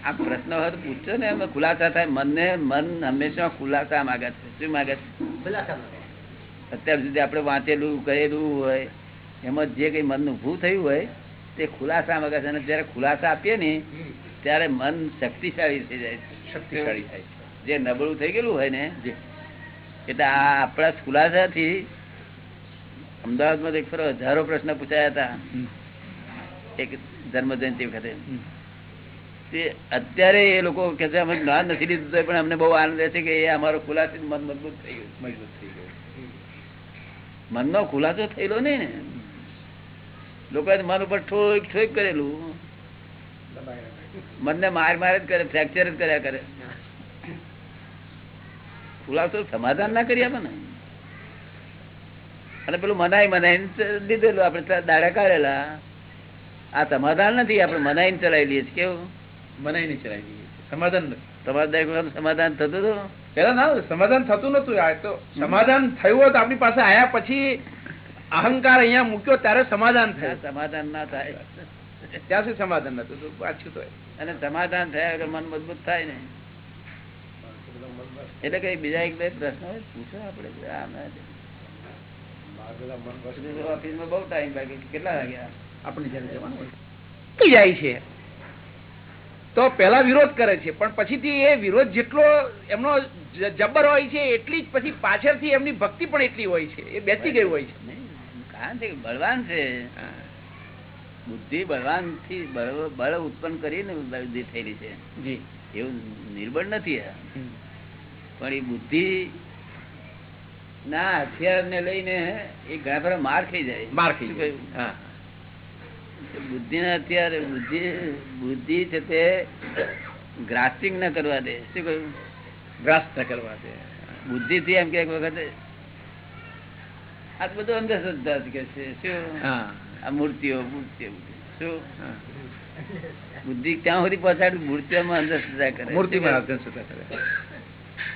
આ પ્રશ્ન હોય તો પૂછજો ને એમાં ખુલાસા થાય. મનને મન હંમેશા ખુલાસા માગે છે. શું માગે છે? ખુલાસા અત્યાર સુધી આપણે વાંચેલું કહેલું હોય એમાં જે કઈ મનનું ઊભું થયું હોય તે ખુલાસા માગે છે. અને જયારે ખુલાસા આપીએ ને ત્યારે મન શક્તિશાળી થઈ જાય શક્તિશાળી થાય જે નબળું થઈ ગયેલું હોય ને એટલે આ આપણા ખુલાસાથી અમદાવાદમાં એક ફરો હજારો પ્રશ્ન પૂછાયા હતા. એક જન્મ જયંતિ વખતે તે અત્યારે એ લોકો કે છે અમે જ્ઞાન નથી લીધું પણ અમને બહુ આનંદ રહે છે કે એ અમારો ખુલાસો મન મજબૂત થઈ ગયું. મજબૂત થઈ ગયું. મનનો ખુલાસો થયેલો નહીં ને. લોકોએ મન ઉપર ઠોક ઠોક કરેલું. મનને માર માર જ કરે ફ્રેકચર જ કર્યા કરે. ખુલાસો સમાધાન ના કરી આપે અને પેલું મનાઈ મનાઈ દીધેલું આપણે દાડા કાઢેલા. આ સમાધાન નથી આપણે મનાઈ ચલાવી લઈએ છીએ. કેવું? મનાઈ નહીં ચલાવી દઈએ સમાધાન. તમારા સમાધાન થતું હતું? પેલા ના સમાધાન થતું નતું આ તો સમાધાન થયું હોત આપણી પાસે આયા પછી અહંકાર અહીંયા મૂક્યો ત્યારે સમાધાન થયું. સમાધાન ના થાય. ત્યાં સુધી સમાધાન નતું. તો પાછું તો અને સમાધાન થયા વગર મન મજબૂત થાય ને એટલે કઈ બીજા એક બે પ્રશ્નો પૂછો. ઓફિસમાં બહુ ટાઈમ લાગે કેટલા વાગ્યા? આપણે જયારે જવાનું જાય છે. તો પેલા વિરોધ કરે છે. પણ પછીથી એ વિરોધ જેટલો એમનો જબ્બર હોય છે એટલી જ પછી પાછળથી એમની ભક્તિ પણ એટલી હોય છે. એ બેસી ગઈ હોય છે. નહીં, કારણ છે બળવાન છે. બુદ્ધિ બળવાનથી બળ ઉત્પન્ન કરીને બુદ્ધિ થયેલી છે. જી. એવું નિર્બળ નથી પણ એ બુદ્ધિ ના હથિયાર ને લઈને એ ઘણા બધા માર ખાઈ જાય. માર ખાઈ જાય. હા. બુદ્ધિ ના અત્યારે બુદ્ધિ બુદ્ધિ છે તે ગ્રાસ્ટિંગ ના કરવા દે. શું કહ્યું? ગ્રાસ ના કરવા દે. બુદ્ધિ થી એમ કે એક વખતે આ બધું અંધશ્રદ્ધા જ કે છે. શું? આ મૂર્તિઓ મૂર્તિઓ શું? બુદ્ધિ ત્યાં સુધી પહોંચાડી? મૂર્તિઓમાં અંધશ્રદ્ધા કરે. મૂર્તિમાં કહ્યું? કરે.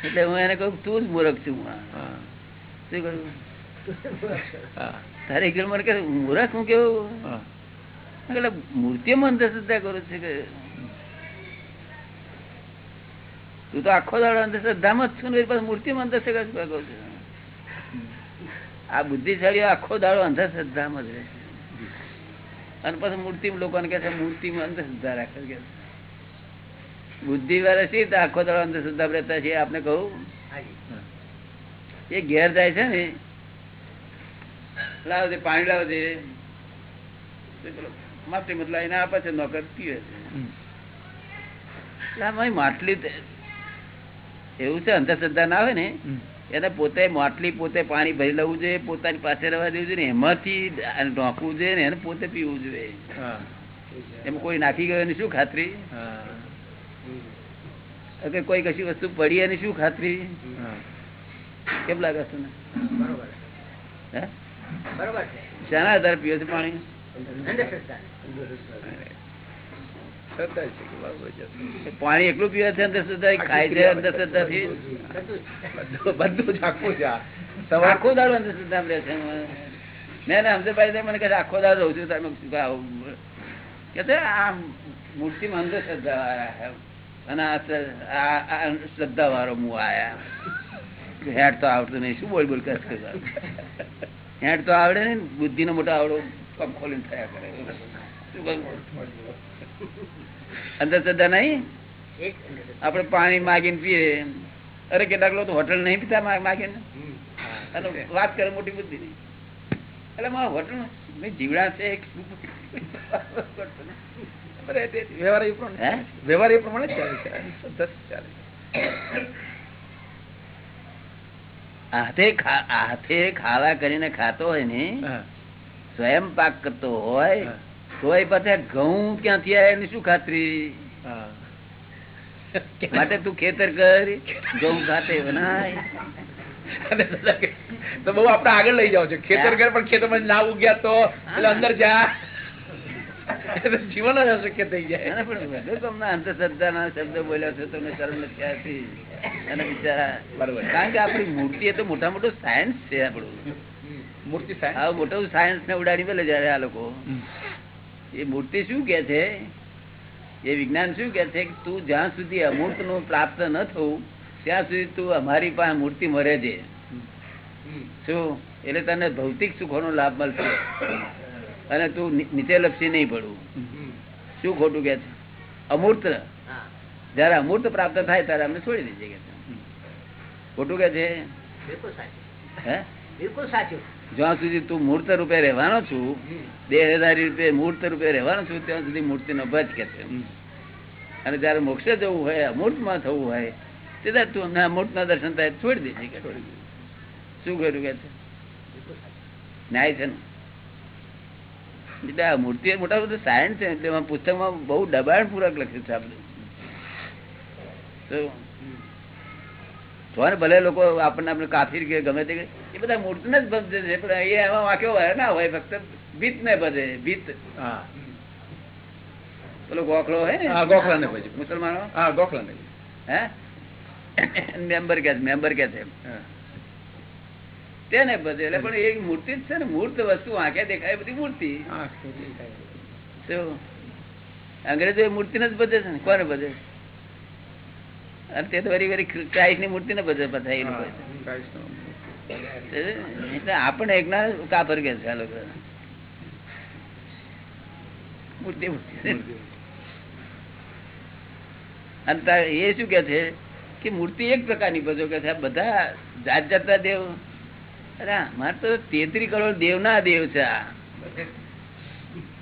એટલે હું એને કહું તું જ મૂર્ખ છું. હા શું કહ્યું હા. તારે એક જણ મને કે મૂર્ખ? હું કેવું? એટલે મૂર્તિઓમાં અંધશ્રદ્ધા કરું છું કે? તું તો આખો દાડો અંધશ્રદ્ધામાં જ છું ને મૂર્તિમાં અંધશ્રદ્ધા કરું છું. આ બુદ્ધિશાળીઓ આખો દાડો અંધશ્રદ્ધામાં જ રહે અને પછી મૂર્તિ લોકોને કે છે, મૂર્તિમાં અંધશ્રદ્ધા રાખે કે બુદ્ધિ વાળા છે આખો દાડો અંધશ્રદ્ધા રહેતા છે આપને કહું? એ ઘેર જાય છે ને, લાવ દે પાણી લાવ દે માટી મતલા એને આપે છે, નોકર પીવે છે. માટલી એવું છે, અંધશ્રદ્ધા ના હોય ને. એને પોતે માટલી પોતે પાણી ભરી લેવું જોઈએ પોતાની પાસે રહેવા દેવું જોઈએ ને એમાંથી ઢોકવું જોઈએ ને એને પોતે પીવું જોઈએ. એમ કોઈ નાખી ગયો એની શું ખાતરી? હા. કે કોઈ કશી વસ્તુ પડી એની શું ખાતરી? હા. કેમ લાગે છે ને બરોબર. હે? બરોબર શાના આધારે પીવે છે પાણી અંધશ્રદ્ધા શ્રદ્ધા છે કે બરાબર છે. પાણી એટલું પીવે છે અંધશ્રદ્ધા ખાય છે અંધશ્રદ્ધાથી બધું બધું બધું જ આખું છે આખો દાડો અંધશ્રદ્ધા રહે છે. મેં પાડી મને કહે આખો દાડો રહું છું તમે કે છે આ મૂર્તિમાં અંધશ્રદ્ધા વાળા અને આ શ્રદ્ધા વાળો હું આયા. હેડ તો આવડતું નહીં. શું બોલ બોલ છે? હેડ તો આવડે ને બુદ્ધિ નો મોટો આવડો પગ ખોલીને થયા કરે. શું? અંધશ્રદ્ધા નહીં? આપડે આપણે પાણી માગીને પીએ. અરે કેટલાક લોકો હોટલ નહીં પીતા મા- માગીને. અને વાત કરે મોટી બુદ્ધિ ની. એટલે મારા હોટલ મેં જીવડા છે વ્યવહાર એ પ્રમાણે? વ્યવહાર એ પ્રમાણે ચાલે. હાથે હાથે ખાવા કરીને ખાતો હોય ને સ્વયં પાક કરતો હોય તોય પાછા ઘઉં ક્યાંથી આવે એની શું ખાતરી? માટે તું ખેતર કર ઘઉં ખાતે બનાય તો બહુ આપડે આગળ લઈ જાવ છો. ખેતર ઘર પણ ખેતરમાં ના ઉગ્યા તો એટલે અંદર જા. જીવન જ અશક્ય થઈ જાય. તમને અંધશ્રદ્ધાના શબ્દો બોલ્યા છે તમને શરમ નથી આવતી. અને બિચારા બરોબર. કારણ કે આપણી મૂર્તિ એ તો મોટા મોટું સાયન્સ છે આપણું. મૂર્તિ સાયન્સ મોટું સાયન્સ ને ઉડાડી પેલે જયારે આ લોકો. એ મૂર્તિ શું કે છે? એ વિજ્ઞાન શું કે છે કે તું જ્યાં સુધી અમૂર્તનું પ્રાપ્ત ન થવું ત્યાં સુધી તું અમારી પાસે મૂર્તિ મરે છે. શું? એટલે તને ભૌતિક સુખોનો લાભ મળશે. અને તું નીચે લપસી નહીં પડવું શું ખોટું કે છે? અમૂર્ત. જયારે અમૂર્ત પ્રાપ્ત થાય ત્યારે અમને છોડી દેજે કે ખોટું કે છે? બિલકુલ સાચું. હે? બિલકુલ સાચું. જ્યાં સુધી તું મૂર્ત રૂપે રહેવાનો છું દેહધારી રૂપે મૂર્ત રૂપે રહેવાનો છું ત્યાં સુધી મૂર્તિ નો ભજ કે છે. અને જયારે મોક્ષે જવું હોય અમૂર્તમાં થવું હોય ત્યારે તું અમને અમૂર્ત ના દર્શન થાય તો છોડી દેજે કે શું કર્યું કે છે? ન્યાય છે એટલે આ મૂર્તિ એ મોટા બધું સાયન્સ છે એટલે પુસ્તકમાં બહુ દબાણ પૂરક લખ્યું છે આપણે. તો જોને ભલે લોકો આપણને આપણે કાફીર કે ગમે તે એ બધા મૂર્તિને જ ભજે છે પણ એ એમાં વાંક્યો હોય ના હોય ફક્ત ભીત ને ભજે ભીત. પેલો ગોખલો હોય ને? ગોખલા ને ભજે. મુસલમાનો? હા ગોખલા ને હે? મેમ્બર કે મેમ્બર કે છે તેને ભજે એટલે પણ એ મૂર્તિ જ છે ને મૂર્ત વસ્તુ આંખે દેખાય બધી મૂર્તિ. અંગ્રેજો એ મૂર્તિને જ ભજે છે ને? કોને ભજે? અને તે તો વરી વરી ક્રાઇસ્ટની મૂર્તિ ને બધા બધા એ લોકો આપણે એક ના કાપર કે છે લોકો. મૂર્તિ મૂર્તિ. અને એ શું કે છે કે મૂર્તિ એક પ્રકારની ભજો કે છે બધા જાત જાતના દેવ. અરે મારે તો તેત્રી કરોડ દેવ ના દેવ છે આ.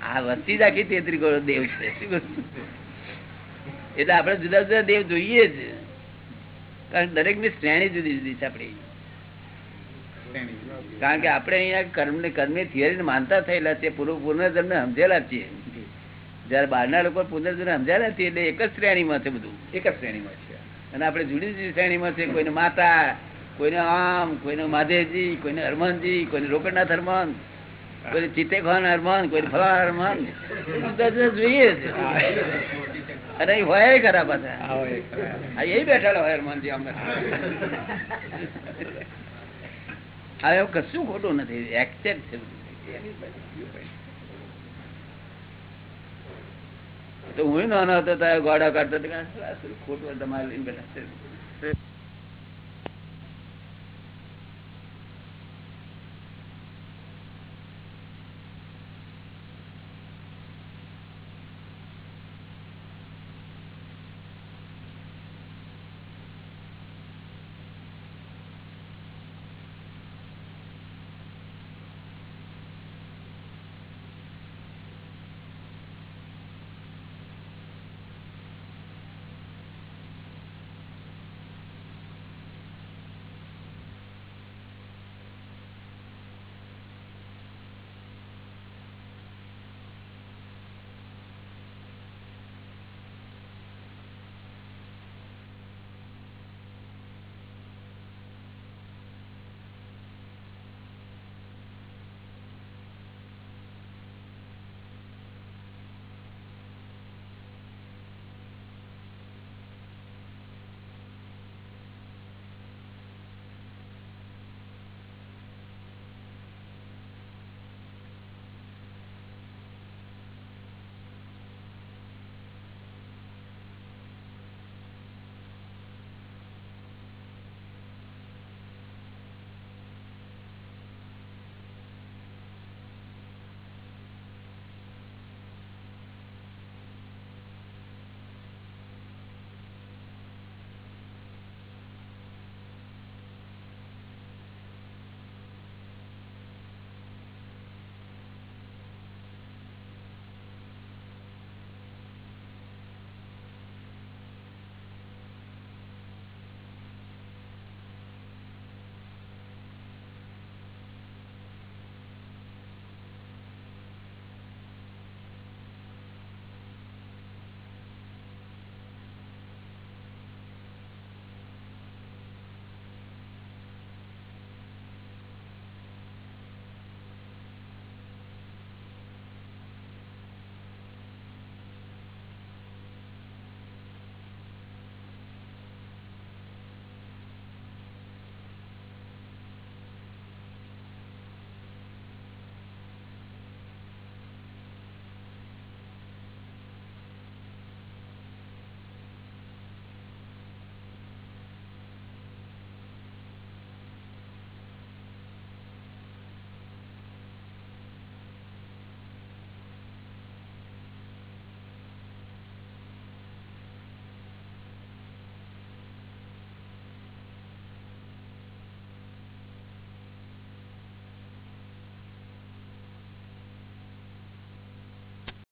આ વસ્તી જ આખી તેત્રી કરોડ દેવ છે. શું? એટલે આપણે જુદા જુદા દેવ જોઈએ જ. કારણ દરેકની શ્રેણી જુદી જુદી છે આપણી. કારણ કે આપણે અહીંયા કર્મ ને કર્મ થિયરી માનતા થયેલા છે પૂર્વ પુનર્જન્મ સમજેલા છીએ. જયારે બહારના લોકો પુનર્જન્મ સમજ્યા નથી એટલે એક જ શ્રેણીમાં છે બધું. એક જ શ્રેણીમાં છે. અને આપણે જુદી જુદી શ્રેણીમાં છે કોઈને માતા કોઈને આમ કોઈને માધેજી કોઈને હરમનજી કોઈને રોકડનાથ હરમાન કોઈને ચિત્તે ખાન હરમન કોઈને ફલા હરમન. જુદા જુદા જોઈએ છે એ હોય ખરા પાછા. એ બેઠેલા હોય હરમાનજી આમ આ એવું કશું ખોટું નથી. એક્સેપ્ટ છે. તો હું નાનો હતો ત્યારે ગોડા કાઢતો ખોટું તમારે લઈને બેઠા